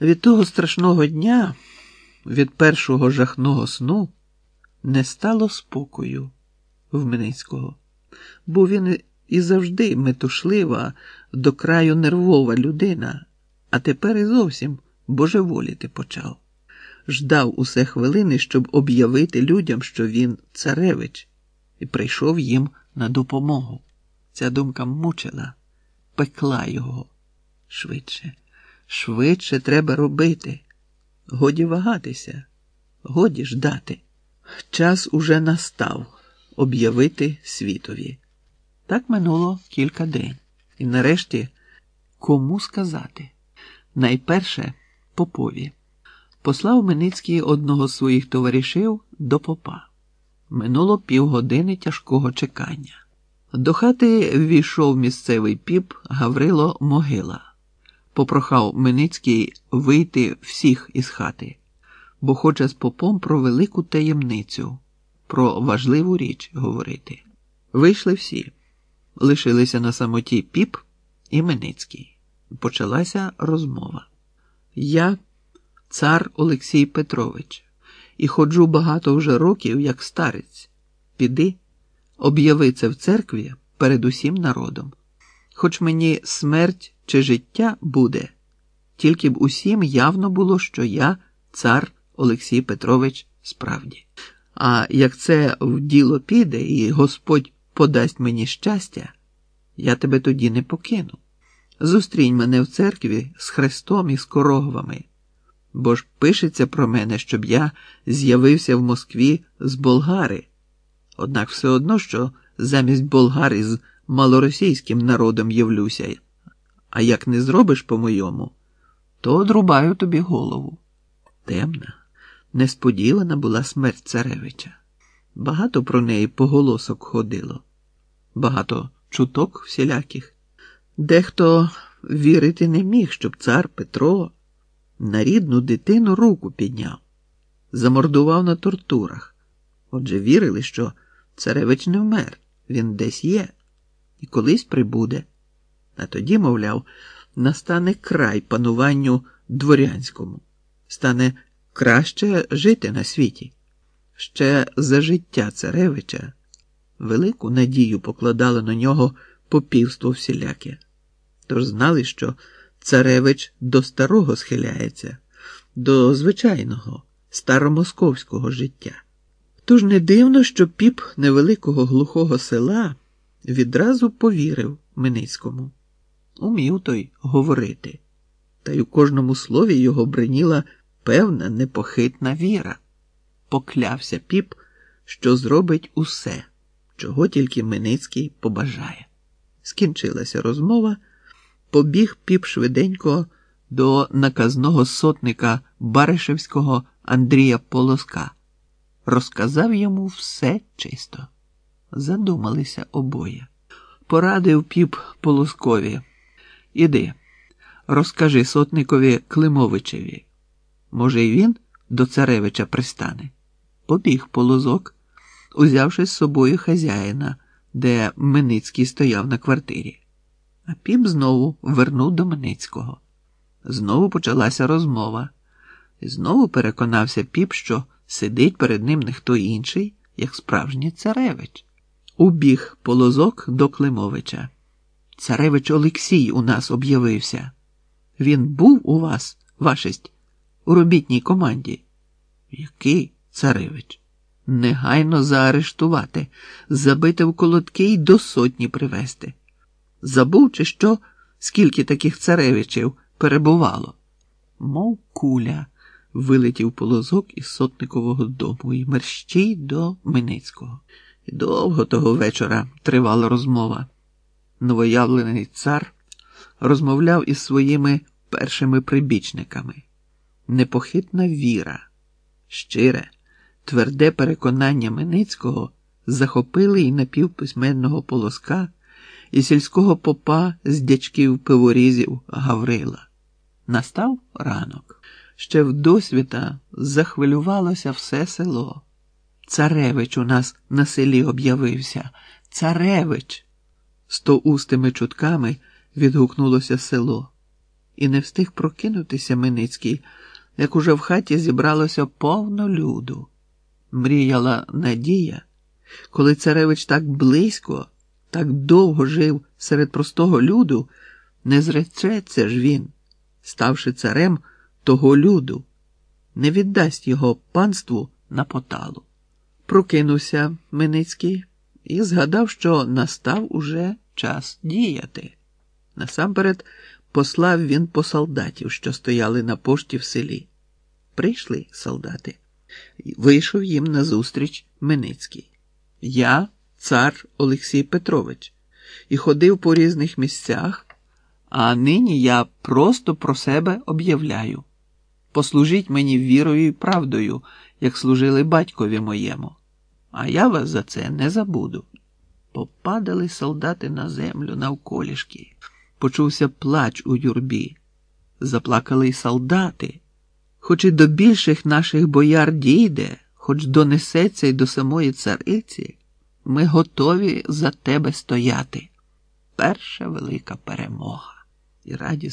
Від того страшного дня, від першого жахного сну, не стало спокою в Миницького, бо він і завжди метушлива, до краю нервова людина, а тепер і зовсім божеволіти почав. Ждав усе хвилини, щоб об'явити людям, що він царевич, і прийшов їм на допомогу. Ця думка мучила, пекла його швидше. Швидше треба робити. Годі вагатися, годі ждати. Час уже настав об'явити світові. Так минуло кілька день. І нарешті кому сказати? Найперше попові. Послав Миницький одного з своїх товаришів до попа. Минуло півгодини тяжкого чекання. До хати ввійшов місцевий піп Гаврило Могила попрохав Миницький вийти всіх із хати, бо хоче з попом про велику таємницю, про важливу річ говорити. Вийшли всі, лишилися на самоті піп і Миницький. Почалася розмова. Я цар Олексій Петрович, і ходжу багато вже років, як старець. Піди, об'яви це в церкві перед усім народом. Хоч мені смерть чи життя буде, тільки б усім явно було, що я цар Олексій Петрович справді. А як це в діло піде, і Господь подасть мені щастя, я тебе тоді не покину. Зустрінь мене в церкві з Христом і з корогвами, бо ж пишеться про мене, щоб я з'явився в Москві з болгари. Однак все одно, що замість болгари з малоросійським народом явлюся. А як не зробиш по-моєму, то одрубаю тобі голову. Темна, несподівана була смерть царевича. Багато про неї поголосок ходило, багато чуток всіляких. Дехто вірити не міг, щоб цар Петро на рідну дитину руку підняв, замордував на тортурах. Отже, вірили, що царевич не вмер, він десь є і колись прибуде. А тоді, мовляв, настане край пануванню дворянському, стане краще жити на світі. Ще за життя царевича велику надію покладало на нього попівство всіляке. Тож знали, що царевич до старого схиляється, до звичайного, старомосковського життя. Тож не дивно, що піп невеликого глухого села відразу повірив Миницькому. Умів той говорити, та й у кожному слові його бриніла певна непохитна віра. Поклявся піп, що зробить усе, чого тільки Миницький побажає. Скінчилася розмова, побіг піп швиденько до наказного сотника Баришевського Андрія Полоска, розказав йому все чисто. Задумалися обоє. Порадив піп Полоскові. Іди, розкажи сотникові Климовичеві. Може, й він до царевича пристане. Побіг полозок, узявши з собою хазяїна, де Миницький стояв на квартирі. А піп знову вернув до Миницького. Знову почалася розмова, і знову переконався піп, що сидить перед ним не хто інший, як справжній царевич. Убіг полозок до Климовича. Царевич Олексій у нас об'явився. Він був у вас, вашесть, у робітній команді. Який царевич? Негайно заарештувати, забити в колодки й до сотні привезти. Забув, чи що, скільки таких царевичів перебувало? Мов куля, вилетів полозок із сотникового дому і мерщій до Миницького. Довго того вечора тривала розмова новоявлений цар розмовляв із своїми першими прибічниками. Непохитна віра, щире, тверде переконання Миницького захопили і напівписьменного полоска, і сільського попа з дячків пиворізів Гаврила. Настав ранок. Ще в досвіта захвилювалося все село. Царевич у нас на селі об'явився. Царевич! Стоустими чутками відгукнулося село. І не встиг прокинутися Миницький, як уже в хаті зібралося повно люду. Мріяла Надія, коли царевич так близько, так довго жив серед простого люду, не зречеться ж він, ставши царем того люду, не віддасть його панству на поталу. Прокинувся Миницький і згадав, що настав уже час діяти. Насамперед послав він по солдатів, що стояли на пошті в селі. Прийшли солдати. Вийшов їм назустріч Миницький. Я, цар Олексій Петрович, і ходив по різних місцях, а нині я просто про себе об'являю. Послужіть мені вірою і правдою, як служили батькові моєму, а я вас за це не забуду. Попадали солдати на землю навколішки. Почувся плач у юрбі. Заплакали й солдати. Хоч і до більших наших бояр дійде, хоч донесеться й до самої цариці, ми готові за тебе стояти. Перша велика перемога і радісно.